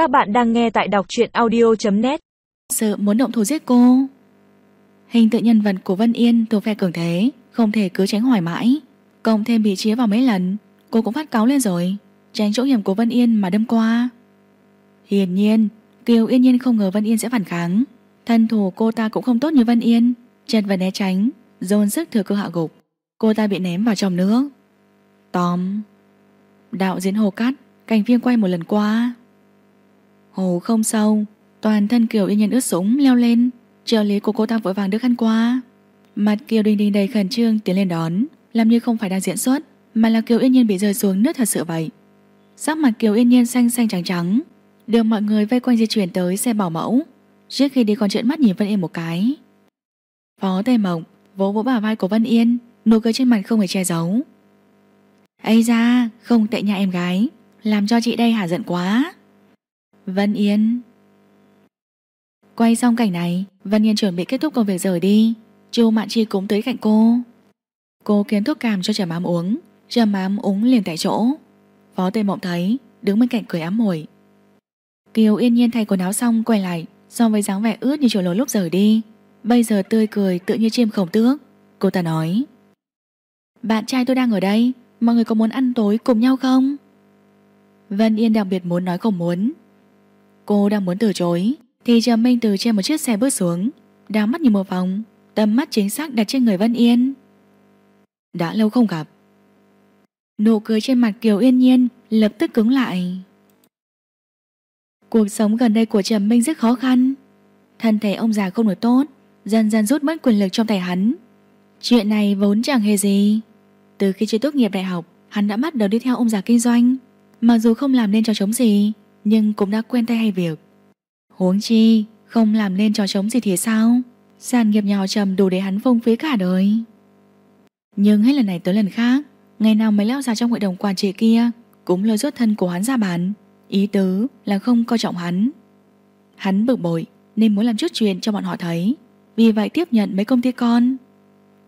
Các bạn đang nghe tại đọc truyện audio.net sợ muốn động thủ giết cô. Hình tượng nhân vật của Vân Yên thuộc phe cường thế, Không thể cứ tránh hoài mãi. Cộng thêm bị chia vào mấy lần, Cô cũng phát cáo lên rồi, Tránh chỗ hiểm của Vân Yên mà đâm qua. Hiển nhiên, Kiều Yên Nhiên không ngờ Vân Yên sẽ phản kháng. Thân thủ cô ta cũng không tốt như Vân Yên. Chật và né tránh, Dồn sức thừa cơ hạ gục. Cô ta bị ném vào trong nước. Tóm. Đạo diễn hồ cắt Cảnh viên quay một lần qua. Hồ không sâu Toàn thân Kiều Yên Nhiên ướt sũng, leo lên. Trợ lý của cô ta vội vàng đưa khăn qua. Mặt Kiều Đình Đình đầy khẩn trương tiến lên đón. Làm như không phải đang diễn xuất, Mà là Kiều Yên Nhiên bị rơi xuống nước thật sự vậy. Sắc mặt Kiều Yên Nhiên xanh xanh trắng trắng. Được mọi người vây quanh di chuyển tới xe bảo mẫu. Trước khi đi còn trợn mắt nhìn Vân Yên một cái. Phó Tề Mộng Vỗ vỗ bả vai của Vân Yên, Nụ cười trên mặt không hề che giấu. Ây ra không tệ nhà em gái. Làm cho chị đây hả giận quá. Vân Yên. Quay xong cảnh này, Vân Yên chuẩn bị kết thúc công việc rời đi. Chu Mạn Chi cũng tới cạnh cô. Cô kiếm thuốc cảm cho trẻ mám uống. Trẻ mám uống liền tại chỗ. Phó Tề Mộng thấy, Đứng bên cạnh cười ám mồi Kiều yên nhiên thay quần áo xong quay lại, So với dáng vẻ ướt như chiều lối lúc rời đi. Bây giờ tươi cười tự như chim khổng tước. Cô ta nói, Bạn trai tôi đang ở đây, Mọi người có muốn ăn tối cùng nhau không? Vân Yên đặc biệt muốn nói không muốn. Cô đang muốn từ chối, Thì Trầm Minh từ trên một chiếc xe bước xuống Đào mắt như một vòng, Tầm mắt chính xác đặt trên người Vân Yên. Đã lâu không gặp. Nụ cười trên mặt Kiều Yên Nhiên Lập tức cứng lại. Cuộc sống gần đây của Trầm Minh rất khó khăn. Thân thể ông già không được tốt, Dần dần rút mất quyền lực trong tay hắn. Chuyện này vốn chẳng hề gì. Từ khi chưa tốt nghiệp đại học, Hắn đã bắt đầu đi theo ông già kinh doanh. Mặc dù không làm nên cho chống gì nhưng cũng đã quen tay hay việc. Huống chi, Không làm nên trò chống gì thì sao? Sản nghiệp nhà trầm đủ để hắn phung phí cả đời. Nhưng hết lần này tới lần khác, Ngày nào mấy lão già trong hội đồng quản trị kia Cũng lôi rút thân của hắn ra bàn. Ý tứ là không coi trọng hắn. Hắn bực bội, Nên muốn làm chút chuyện cho bọn họ thấy. Vì vậy tiếp nhận mấy công ty con.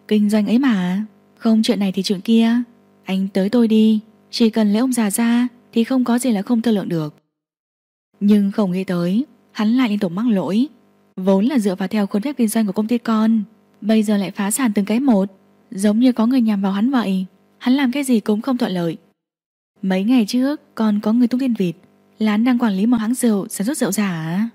Kinh doanh ấy mà. Không chuyện này thì chuyện kia. Anh tới tôi đi. Chỉ cần lấy ông già ra Thì không có gì là không thương lượng được. Nhưng không nghĩ tới, Hắn lại liên tục mắc lỗi. Vốn là dựa vào theo khuôn phép kinh doanh của công ty con, Bây giờ lại phá sản từng cái một. Giống như có người nhằm vào hắn vậy, Hắn làm cái gì cũng không thuận lợi. Mấy ngày trước, còn có người tung tin vịt, là hắn đang quản lý một hãng rượu sản xuất rượu giả.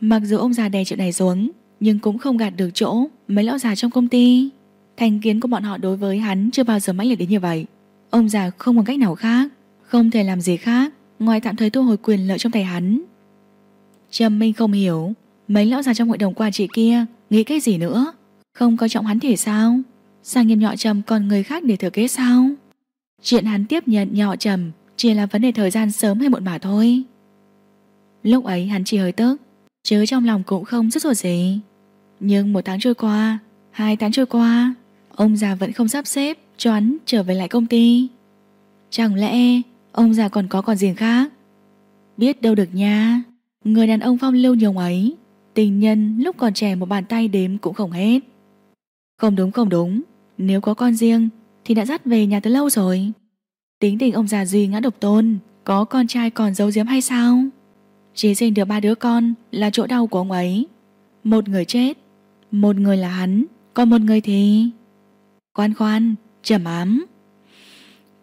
Mặc dù ông già đè chuyện này xuống, Nhưng cũng không gạt được chỗ Mấy lão già trong công ty. Thành kiến của bọn họ đối với hắn chưa bao giờ mãnh liệt đến như vậy. Ông già không còn cách nào khác, Không thể làm gì khác. Ngoài tạm thời thu hồi quyền lợi trong tay hắn. Trầm Minh không hiểu, Mấy lão già trong hội đồng quản trị kia Nghĩ cái gì nữa? Không coi trọng hắn thì sao? Sang nghiêm nhọ trầm còn người khác để thừa kế sao? Chuyện hắn tiếp nhận nhọ trầm Chỉ là vấn đề thời gian sớm hay muộn mà thôi. Lúc ấy hắn chỉ hơi tức Chứ trong lòng cũng không rất ruột gì. Nhưng một tháng trôi qua, Hai tháng trôi qua, Ông già vẫn không sắp xếp cho hắn trở về lại công ty. Chẳng lẽ Ông già còn có còn gì khác. Biết đâu được nha, Người đàn ông phong lưu nhiều ấy, Tình nhân lúc còn trẻ một bàn tay đếm cũng không hết. Không đúng không đúng, Nếu có con riêng Thì đã dắt về nhà từ lâu rồi. Tính tình ông già duy ngã độc tôn Có con trai còn giấu giếm hay sao? Chỉ sinh được ba đứa con Là chỗ đau của ông ấy. Một người chết, Một người là hắn, Còn một người thì? Khoan khoan, Trầm ám.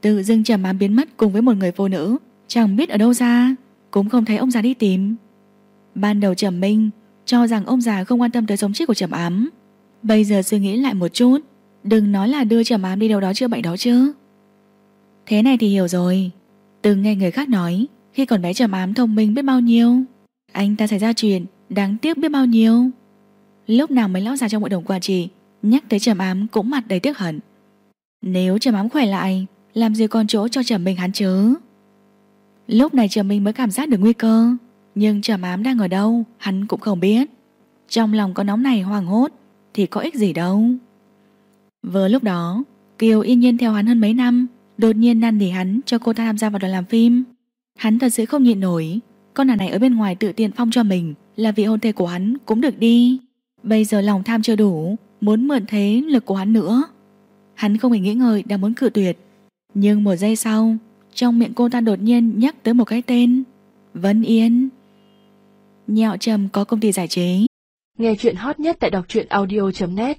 Tự dưng trầm ám biến mất cùng với một người phụ nữ. Chẳng biết ở đâu ra? Cũng không thấy ông già đi tìm. Ban đầu trầm minh, Cho rằng ông già không quan tâm tới sống chết của trầm ám. Bây giờ suy nghĩ lại một chút, Đừng nói là đưa trầm ám đi đâu đó chữa bệnh đó chứ. Thế này thì hiểu rồi. Từng nghe người khác nói, Khi còn bé trầm ám thông minh biết bao nhiêu? Anh ta xảy ra chuyện Đáng tiếc biết bao nhiêu? Lúc nào mấy lão già trong hội đồng quản trị, Nhắc tới trầm ám cũng mặt đầy tiếc hận. Nếu trầm ám khỏe lại làm gì còn chỗ cho trầm minh hắn chứ? Lúc này trầm minh mới cảm giác được nguy cơ, Nhưng trầm ám đang ở đâu, Hắn cũng không biết. Trong lòng có nóng này hoàng hốt, Thì có ích gì đâu. Vừa lúc đó, Kiều yên nhiên theo hắn hơn mấy năm, Đột nhiên năn nỉ hắn cho cô ta tham gia vào đoàn làm phim. Hắn thật sự không nhịn nổi, Con nàng này ở bên ngoài tự tiện phong cho mình Là vị hôn thê của hắn cũng được đi. Bây giờ lòng tham chưa đủ, Muốn mượn thế lực của hắn nữa. Hắn không hề nghĩ ngợi đang muốn cự tuyệt. Nhưng một giây sau, Trong miệng cô ta đột nhiên nhắc tới một cái tên, Vân Yên. Nhẹo Trầm có công ty giải trí. Nghe chuyện hot nhất tại đọc truyện audio.net